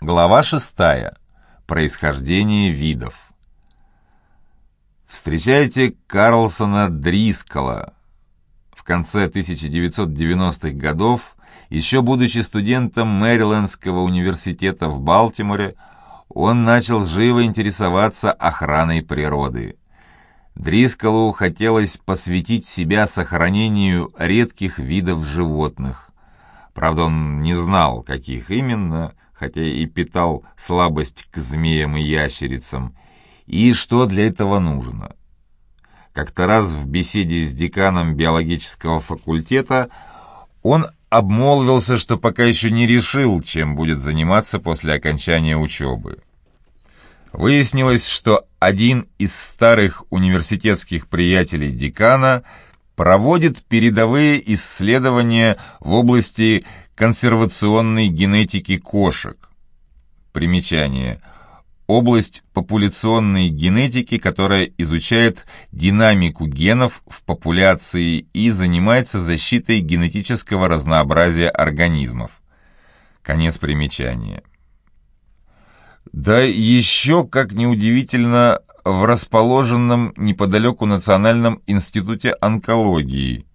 Глава шестая. Происхождение видов. Встречайте Карлсона Дрискала. В конце 1990-х годов, еще будучи студентом Мэрилендского университета в Балтиморе, он начал живо интересоваться охраной природы. Дрискалу хотелось посвятить себя сохранению редких видов животных. Правда, он не знал, каких именно, хотя и питал слабость к змеям и ящерицам, и что для этого нужно. Как-то раз в беседе с деканом биологического факультета он обмолвился, что пока еще не решил, чем будет заниматься после окончания учебы. Выяснилось, что один из старых университетских приятелей декана проводит передовые исследования в области консервационной генетики кошек. Примечание. Область популяционной генетики, которая изучает динамику генов в популяции и занимается защитой генетического разнообразия организмов. Конец примечания. Да еще, как неудивительно, в расположенном неподалеку Национальном институте онкологии –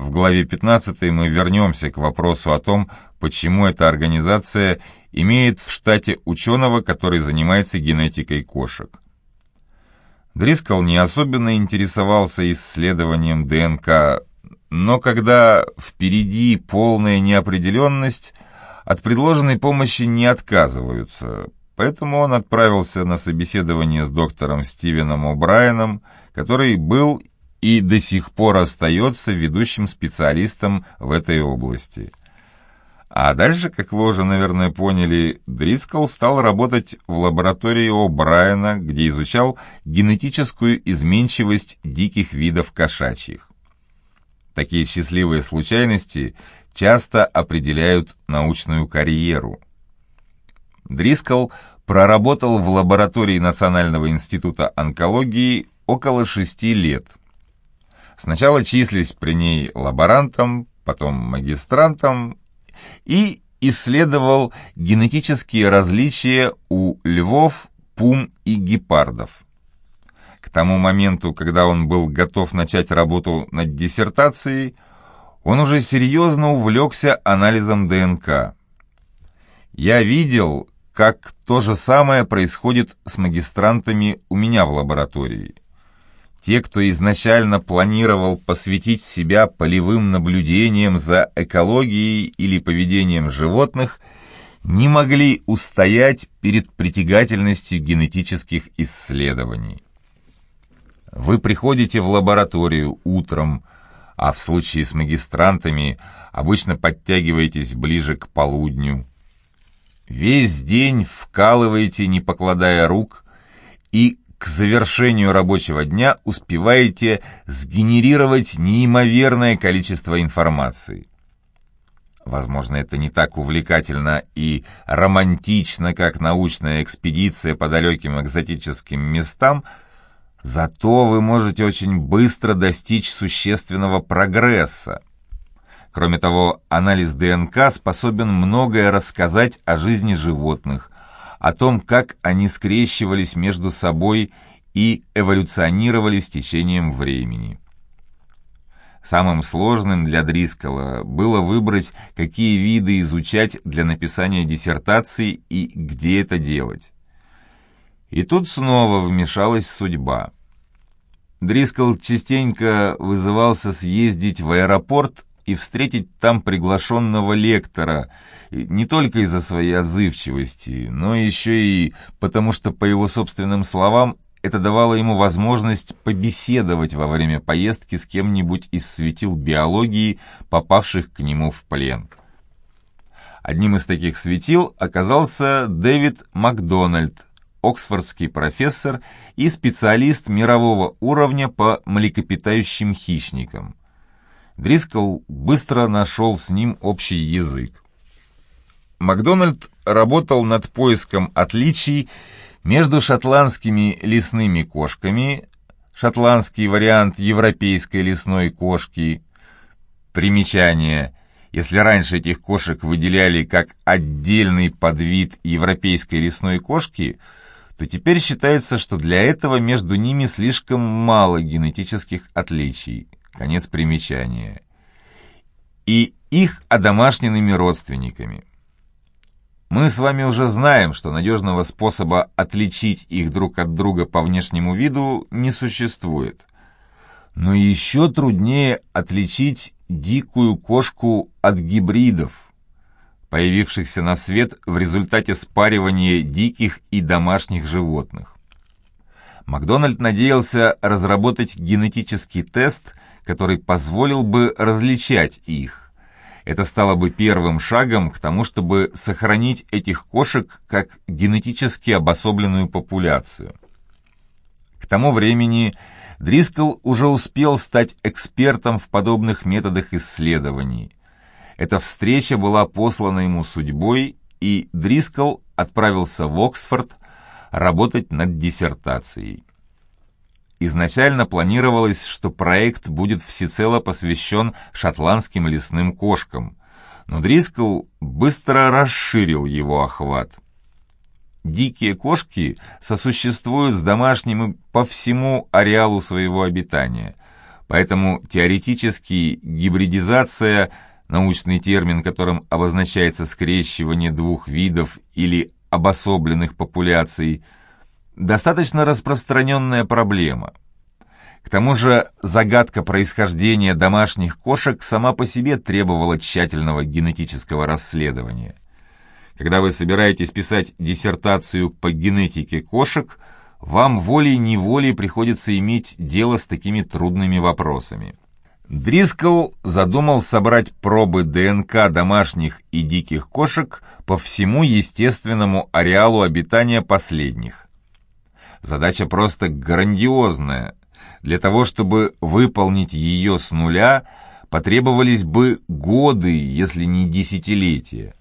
в главе 15 мы вернемся к вопросу о том, почему эта организация имеет в штате ученого, который занимается генетикой кошек. Дрискл не особенно интересовался исследованием ДНК, но когда впереди полная неопределенность, от предложенной помощи не отказываются, поэтому он отправился на собеседование с доктором Стивеном О'Брайеном, который был и до сих пор остается ведущим специалистом в этой области. А дальше, как вы уже, наверное, поняли, Дрискл стал работать в лаборатории О'Брайена, где изучал генетическую изменчивость диких видов кошачьих. Такие счастливые случайности часто определяют научную карьеру. Дрискл проработал в лаборатории Национального института онкологии около шести лет – Сначала числись при ней лаборантом, потом магистрантом и исследовал генетические различия у львов, пум и гепардов. К тому моменту, когда он был готов начать работу над диссертацией, он уже серьезно увлекся анализом ДНК. Я видел, как то же самое происходит с магистрантами у меня в лаборатории. Те, кто изначально планировал посвятить себя полевым наблюдениям за экологией или поведением животных, не могли устоять перед притягательностью генетических исследований. Вы приходите в лабораторию утром, а в случае с магистрантами обычно подтягиваетесь ближе к полудню. Весь день вкалываете, не покладая рук, и к завершению рабочего дня успеваете сгенерировать неимоверное количество информации. Возможно, это не так увлекательно и романтично, как научная экспедиция по далеким экзотическим местам, зато вы можете очень быстро достичь существенного прогресса. Кроме того, анализ ДНК способен многое рассказать о жизни животных, о том, как они скрещивались между собой и эволюционировали с течением времени. Самым сложным для Дрискала было выбрать, какие виды изучать для написания диссертации и где это делать. И тут снова вмешалась судьба. Дрискл частенько вызывался съездить в аэропорт и встретить там приглашенного лектора, не только из-за своей отзывчивости, но еще и потому, что, по его собственным словам, это давало ему возможность побеседовать во время поездки с кем-нибудь из светил биологии, попавших к нему в плен. Одним из таких светил оказался Дэвид Макдональд, оксфордский профессор и специалист мирового уровня по млекопитающим хищникам. Дрискл быстро нашел с ним общий язык. Макдональд работал над поиском отличий между шотландскими лесными кошками, шотландский вариант европейской лесной кошки, примечание, Если раньше этих кошек выделяли как отдельный подвид европейской лесной кошки, то теперь считается, что для этого между ними слишком мало генетических отличий. Конец примечания. И их одомашненными родственниками. Мы с вами уже знаем, что надежного способа отличить их друг от друга по внешнему виду не существует. Но еще труднее отличить дикую кошку от гибридов, появившихся на свет в результате спаривания диких и домашних животных. Макдональд надеялся разработать генетический тест, который позволил бы различать их. Это стало бы первым шагом к тому, чтобы сохранить этих кошек как генетически обособленную популяцию. К тому времени Дрискл уже успел стать экспертом в подобных методах исследований. Эта встреча была послана ему судьбой, и Дрискл отправился в Оксфорд работать над диссертацией. Изначально планировалось, что проект будет всецело посвящен шотландским лесным кошкам, но Дрискл быстро расширил его охват. Дикие кошки сосуществуют с домашними по всему ареалу своего обитания, поэтому теоретически гибридизация, научный термин, которым обозначается скрещивание двух видов или обособленных популяций – достаточно распространенная проблема. К тому же загадка происхождения домашних кошек сама по себе требовала тщательного генетического расследования. Когда вы собираетесь писать диссертацию по генетике кошек, вам волей-неволей приходится иметь дело с такими трудными вопросами. Дрискл задумал собрать пробы ДНК домашних и диких кошек по всему естественному ареалу обитания последних. Задача просто грандиозная. Для того, чтобы выполнить ее с нуля, потребовались бы годы, если не десятилетия.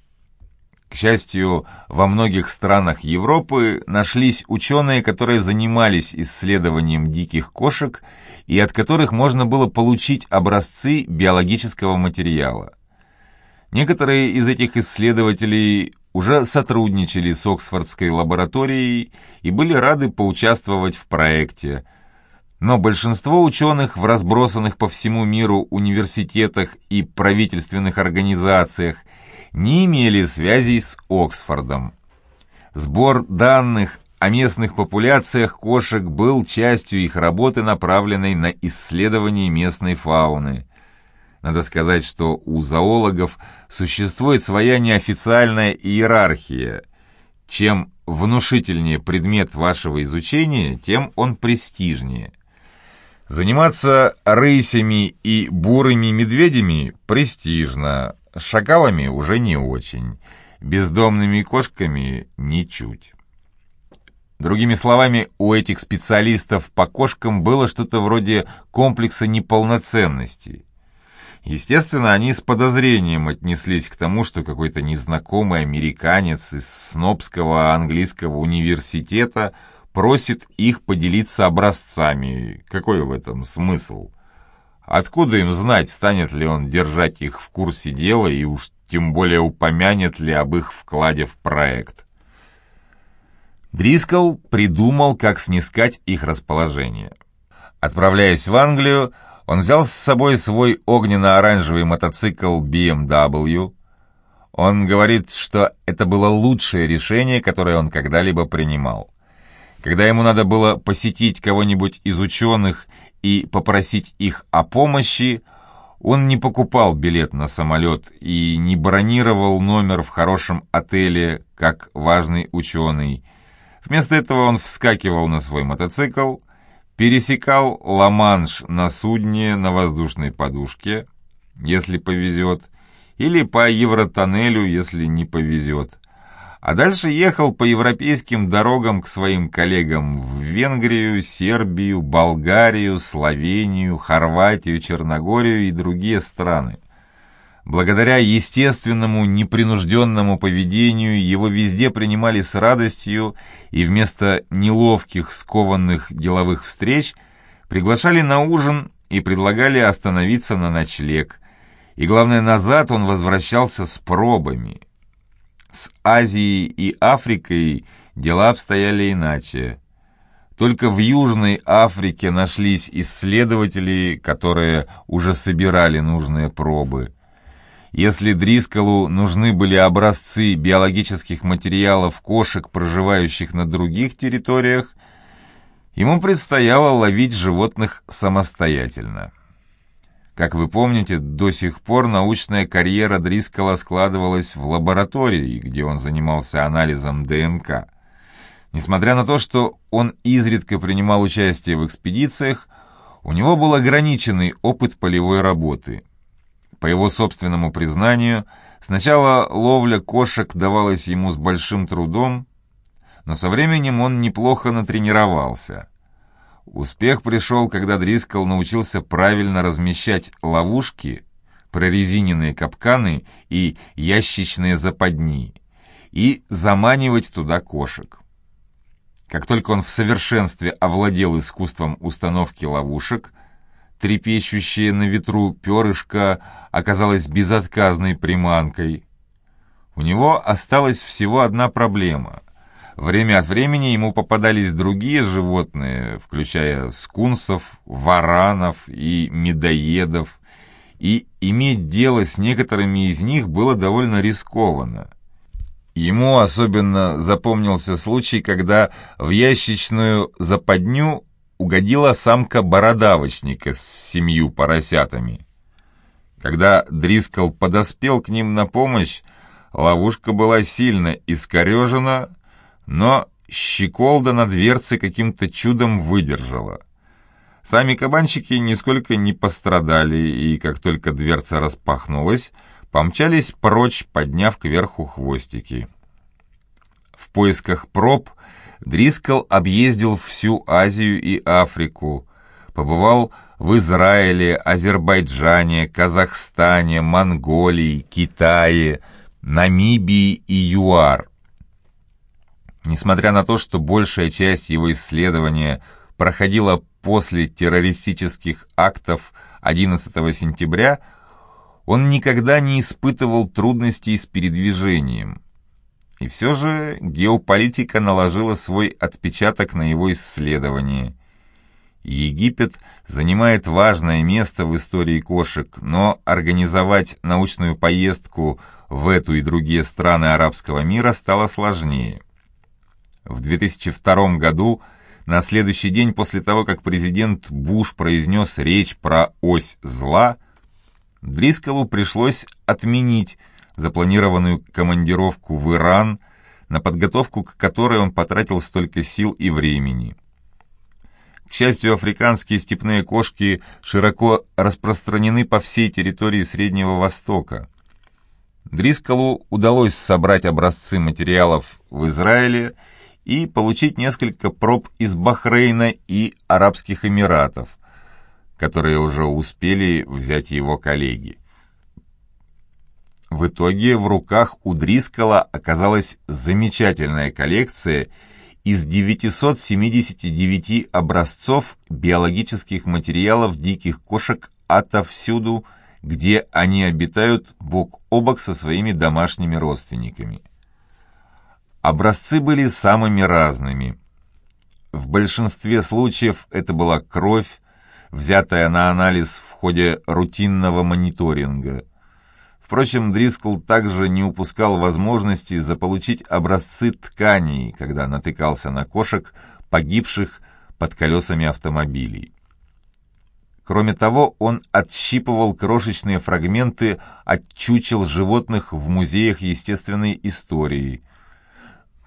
К счастью, во многих странах Европы нашлись ученые, которые занимались исследованием диких кошек и от которых можно было получить образцы биологического материала. Некоторые из этих исследователей уже сотрудничали с Оксфордской лабораторией и были рады поучаствовать в проекте. Но большинство ученых в разбросанных по всему миру университетах и правительственных организациях не имели связей с Оксфордом. Сбор данных о местных популяциях кошек был частью их работы, направленной на исследование местной фауны. Надо сказать, что у зоологов существует своя неофициальная иерархия. Чем внушительнее предмет вашего изучения, тем он престижнее. Заниматься рысями и бурыми медведями престижно, шакалами уже не очень, бездомными кошками ничуть. Другими словами, у этих специалистов по кошкам было что-то вроде комплекса неполноценности – Естественно, они с подозрением отнеслись к тому, что какой-то незнакомый американец из Снобского английского университета просит их поделиться образцами. Какой в этом смысл? Откуда им знать, станет ли он держать их в курсе дела и уж тем более упомянет ли об их вкладе в проект? Дрискл придумал, как снискать их расположение. Отправляясь в Англию, он взял с собой свой огненно-оранжевый мотоцикл BMW. Он говорит, что это было лучшее решение, которое он когда-либо принимал. Когда ему надо было посетить кого-нибудь из ученых и попросить их о помощи, он не покупал билет на самолет и не бронировал номер в хорошем отеле, как важный ученый. Вместо этого он вскакивал на свой мотоцикл, пересекал Ла-Манш на судне на воздушной подушке, если повезет, или по Евротоннелю, если не повезет. А дальше ехал по европейским дорогам к своим коллегам в Венгрию, Сербию, Болгарию, Словению, Хорватию, Черногорию и другие страны. Благодаря естественному, непринужденному поведению его везде принимали с радостью и вместо неловких, скованных деловых встреч приглашали на ужин и предлагали остановиться на ночлег. И главное, назад он возвращался с пробами. С Азией и Африкой дела обстояли иначе. Только в Южной Африке нашлись исследователи, которые уже собирали нужные пробы. Если Дрискалу нужны были образцы биологических материалов кошек, проживающих на других территориях, ему предстояло ловить животных самостоятельно. Как вы помните, до сих пор научная карьера Дрискала складывалась в лаборатории, где он занимался анализом ДНК – Несмотря на то, что он изредка принимал участие в экспедициях, у него был ограниченный опыт полевой работы. По его собственному признанию, сначала ловля кошек давалась ему с большим трудом, но со временем он неплохо натренировался. Успех пришел, когда Дрискл научился правильно размещать ловушки, прорезиненные капканы и ящичные западни, и заманивать туда кошек. Как только он в совершенстве овладел искусством установки ловушек, трепещущее на ветру перышко оказалось безотказной приманкой. У него осталась всего одна проблема. Время от времени ему попадались другие животные, включая скунсов, варанов и медоедов, и иметь дело с некоторыми из них было довольно рискованно. Ему особенно запомнился случай, когда в ящичную западню угодила самка бородавочника с семью поросятами. Когда Дрискл подоспел к ним на помощь, ловушка была сильно искорежена, но щеколда на дверце каким-то чудом выдержала. Сами кабанчики нисколько не пострадали, и как только дверца распахнулась, помчались прочь, подняв кверху хвостики. В поисках проб Дрискл объездил всю Азию и Африку, побывал в Израиле, Азербайджане, Казахстане, Монголии, Китае, Намибии и ЮАР. Несмотря на то, что большая часть его исследования проходила после террористических актов 11 сентября, он никогда не испытывал трудностей с передвижением. И все же геополитика наложила свой отпечаток на его исследование. Египет занимает важное место в истории кошек, но организовать научную поездку в эту и другие страны арабского мира стало сложнее. В 2002 году, на следующий день после того, как президент Буш произнес речь про ось зла – Дрискалу пришлось отменить запланированную командировку в Иран, на подготовку к которой он потратил столько сил и времени. К счастью, африканские степные кошки широко распространены по всей территории Среднего Востока. Дрискалу удалось собрать образцы материалов в Израиле и получить несколько проб из Бахрейна и Арабских Эмиратов которые уже успели взять его коллеги. В итоге в руках у Дрискала оказалась замечательная коллекция из 979 образцов биологических материалов диких кошек отовсюду, где они обитают бок о бок со своими домашними родственниками. Образцы были самыми разными. В большинстве случаев это была кровь, взятая на анализ в ходе рутинного мониторинга. Впрочем, Дрискл также не упускал возможности заполучить образцы тканей, когда натыкался на кошек, погибших под колесами автомобилей. Кроме того, он отщипывал крошечные фрагменты от чучел животных в музеях естественной истории.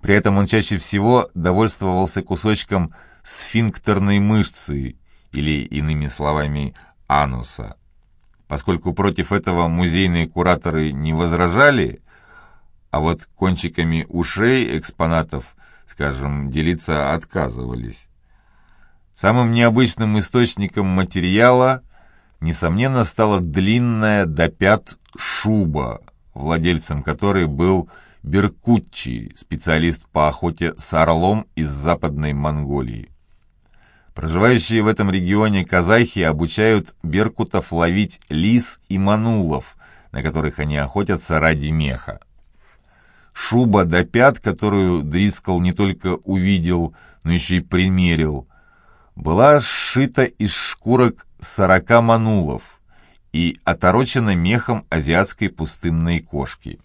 При этом он чаще всего довольствовался кусочком сфинктерной мышцы или, иными словами, ануса. Поскольку против этого музейные кураторы не возражали, а вот кончиками ушей экспонатов, скажем, делиться отказывались. Самым необычным источником материала, несомненно, стала длинная до пят шуба, владельцем которой был Беркутчи, специалист по охоте с орлом из Западной Монголии. Проживающие в этом регионе казахи обучают беркутов ловить лис и манулов, на которых они охотятся ради меха. Шуба до пят, которую Дрискл не только увидел, но еще и примерил, была сшита из шкурок сорока манулов и оторочена мехом азиатской пустынной кошки.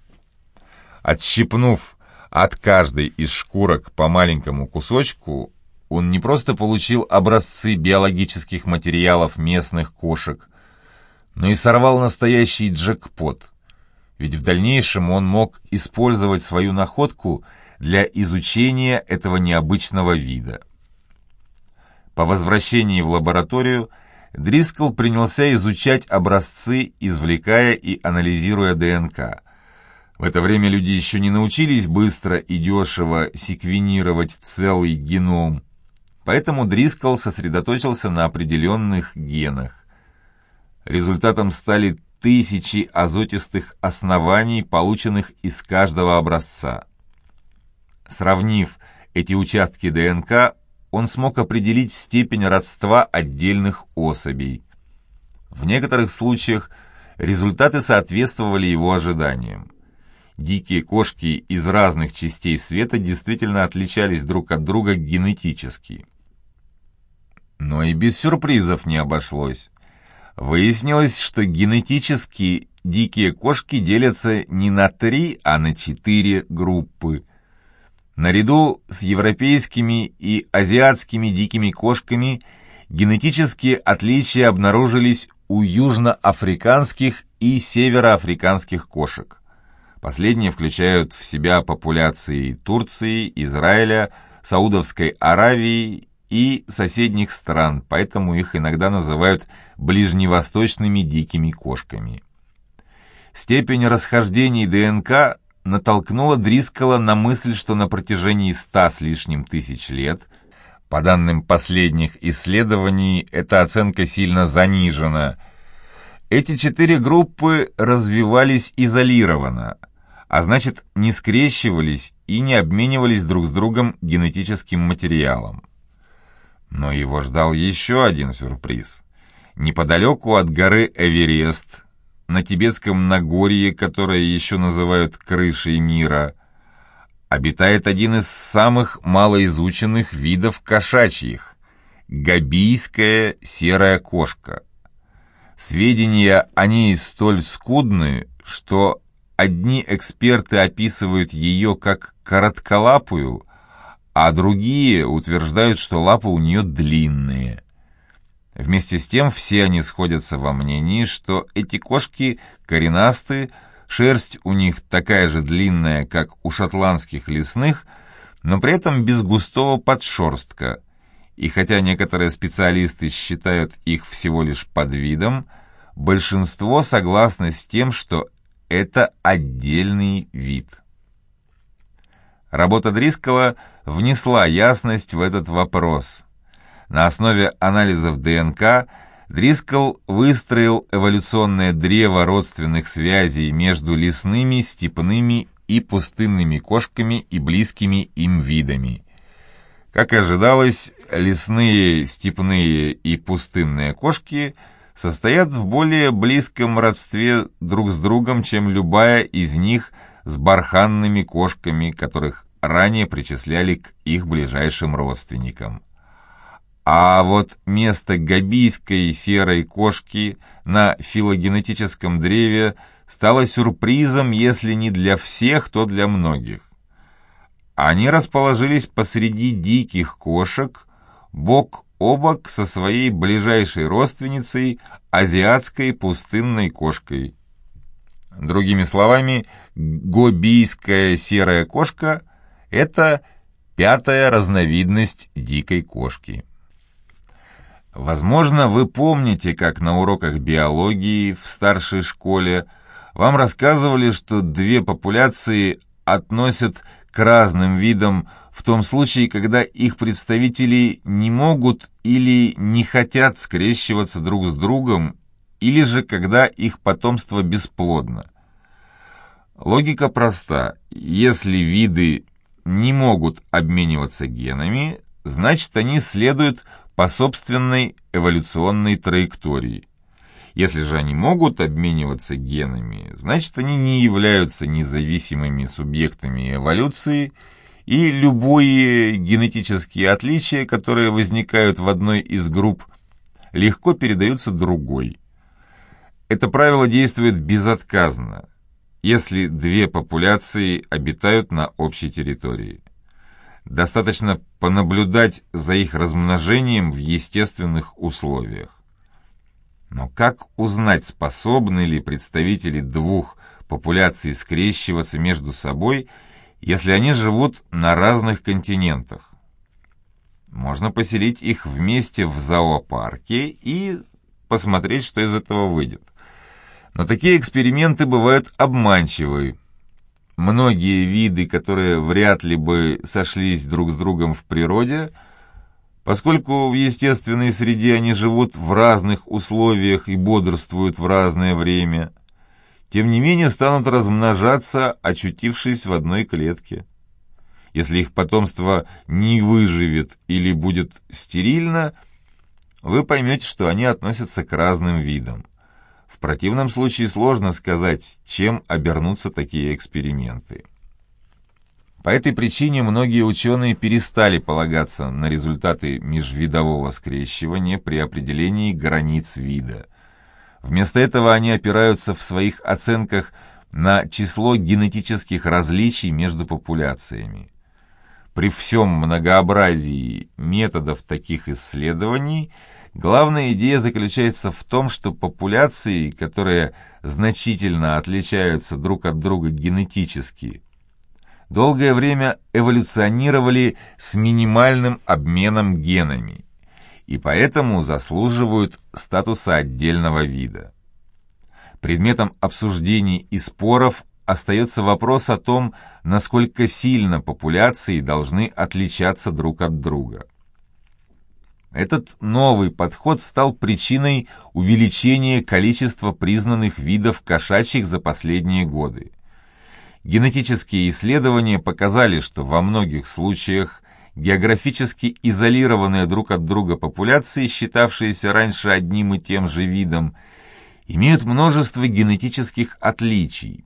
Отщипнув от каждой из шкурок по маленькому кусочку, он не просто получил образцы биологических материалов местных кошек, но и сорвал настоящий джекпот. Ведь в дальнейшем он мог использовать свою находку для изучения этого необычного вида. По возвращении в лабораторию Дрискл принялся изучать образцы, извлекая и анализируя ДНК. В это время люди еще не научились быстро и дешево секвенировать целый геном, поэтому Дрискл сосредоточился на определенных генах. Результатом стали тысячи азотистых оснований, полученных из каждого образца. Сравнив эти участки ДНК, он смог определить степень родства отдельных особей. В некоторых случаях результаты соответствовали его ожиданиям. Дикие кошки из разных частей света действительно отличались друг от друга генетически. Но и без сюрпризов не обошлось. Выяснилось, что генетически дикие кошки делятся не на три, а на четыре группы. Наряду с европейскими и азиатскими дикими кошками генетические отличия обнаружились у южноафриканских и североафриканских кошек. Последние включают в себя популяции Турции, Израиля, Саудовской Аравии и соседних стран, поэтому их иногда называют ближневосточными дикими кошками. Степень расхождений ДНК натолкнула Дрискала на мысль, что на протяжении ста с лишним тысяч лет, по данным последних исследований, эта оценка сильно занижена. Эти четыре группы развивались изолированно, а значит не скрещивались и не обменивались друг с другом генетическим материалом. Но его ждал еще один сюрприз. Неподалеку от горы Эверест, на тибетском Нагорье, которое еще называют крышей мира, обитает один из самых малоизученных видов кошачьих – габийская серая кошка. Сведения о ней столь скудны, что одни эксперты описывают ее как коротколапую, а другие утверждают, что лапы у нее длинные – Вместе с тем все они сходятся во мнении, что эти кошки коренастые, шерсть у них такая же длинная, как у шотландских лесных, но при этом без густого подшерстка. И хотя некоторые специалисты считают их всего лишь подвидом, большинство согласны с тем, что это отдельный вид. Работа Дрискала внесла ясность в этот вопрос – на основе анализов ДНК Дрискл выстроил эволюционное древо родственных связей между лесными, степными и пустынными кошками и близкими им видами. Как ожидалось, лесные, степные и пустынные кошки состоят в более близком родстве друг с другом, чем любая из них с барханными кошками, которых ранее причисляли к их ближайшим родственникам. А вот место габийской серой кошки на филогенетическом древе стало сюрпризом, если не для всех, то для многих. Они расположились посреди диких кошек, бок о бок со своей ближайшей родственницей, азиатской пустынной кошкой. Другими словами, гобийская серая кошка – это пятая разновидность дикой кошки. Возможно, вы помните, как на уроках биологии в старшей школе вам рассказывали, что две популяции относят к разным видам в том случае, когда их представители не могут или не хотят скрещиваться друг с другом, или же когда их потомство бесплодно. Логика проста. Если виды не могут обмениваться генами, значит они следуют по собственной эволюционной траектории. Если же они могут обмениваться генами, значит они не являются независимыми субъектами эволюции, и любые генетические отличия, которые возникают в одной из групп, легко передаются другой. Это правило действует безотказно, если две популяции обитают на общей территории. Достаточно понаблюдать за их размножением в естественных условиях. Но как узнать, способны ли представители двух популяций скрещиваться между собой, если они живут на разных континентах? Можно поселить их вместе в зоопарке и посмотреть, что из этого выйдет. Но такие эксперименты бывают обманчивы. Многие виды, которые вряд ли бы сошлись друг с другом в природе – Поскольку в естественной среде они живут в разных условиях и бодрствуют в разное время, тем не менее станут размножаться, очутившись в одной клетке. Если их потомство не выживет или будет стерильно, вы поймете, что они относятся к разным видам. В противном случае сложно сказать, чем обернутся такие эксперименты. По этой причине многие ученые перестали полагаться на результаты межвидового скрещивания при определении границ вида. Вместо этого они опираются в своих оценках на число генетических различий между популяциями. При всем многообразии методов таких исследований главная идея заключается в том, что популяции, которые значительно отличаются друг от друга генетически, долгое время эволюционировали с минимальным обменом генами и поэтому заслуживают статуса отдельного вида. Предметом обсуждений и споров остается вопрос о том, насколько сильно популяции должны отличаться друг от друга. Этот новый подход стал причиной увеличения количества признанных видов кошачьих за последние годы. Генетические исследования показали, что во многих случаях географически изолированные друг от друга популяции, считавшиеся раньше одним и тем же видом, имеют множество генетических отличий,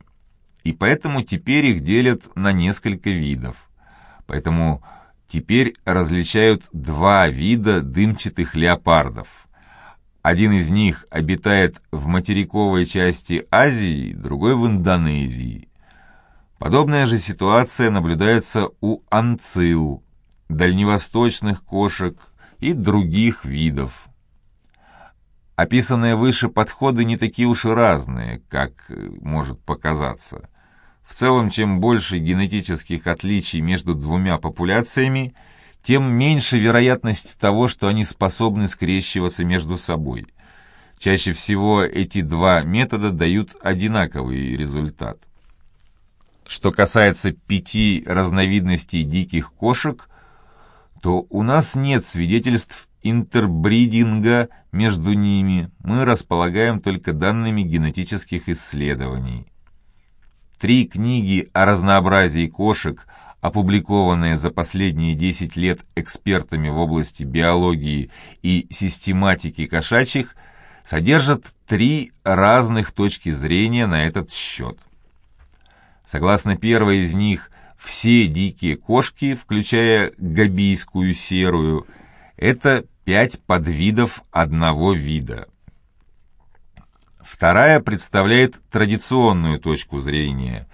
и поэтому теперь их делят на несколько видов. Поэтому теперь различают два вида дымчатых леопардов. Один из них обитает в материковой части Азии, другой в Индонезии. Подобная же ситуация наблюдается у анцил, дальневосточных кошек и других видов. Описанные выше подходы не такие уж и разные, как может показаться. В целом, чем больше генетических отличий между двумя популяциями, тем меньше вероятность того, что они способны скрещиваться между собой. Чаще всего эти два метода дают одинаковый результат. Что касается пяти разновидностей диких кошек, то у нас нет свидетельств интербридинга между ними, мы располагаем только данными генетических исследований. Три книги о разнообразии кошек, опубликованные за последние 10 лет экспертами в области биологии и систематики кошачьих, содержат три разных точки зрения на этот счет. Согласно первой из них, все дикие кошки, включая габийскую серую, это пять подвидов одного вида. Вторая представляет традиционную точку зрения.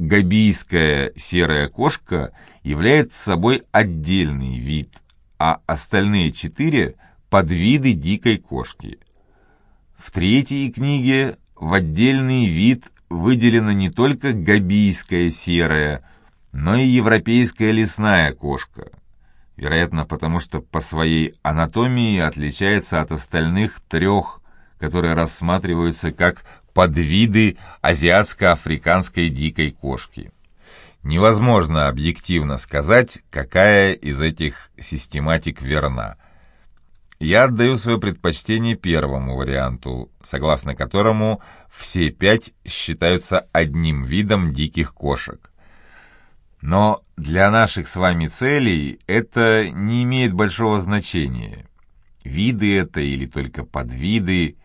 Габийская серая кошка является собой отдельный вид, а остальные четыре – подвиды дикой кошки. В третьей книге в отдельный вид выделена не только габийская серая, но и европейская лесная кошка. Вероятно, потому что по своей анатомии отличается от остальных трех, которые рассматриваются как подвиды азиатско-африканской дикой кошки. Невозможно объективно сказать, какая из этих систематик верна – я отдаю свое предпочтение первому варианту, согласно которому все пять считаются одним видом диких кошек. Но для наших с вами целей это не имеет большого значения. Виды это или только подвиды.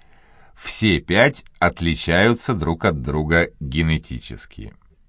Все пять отличаются друг от друга генетически.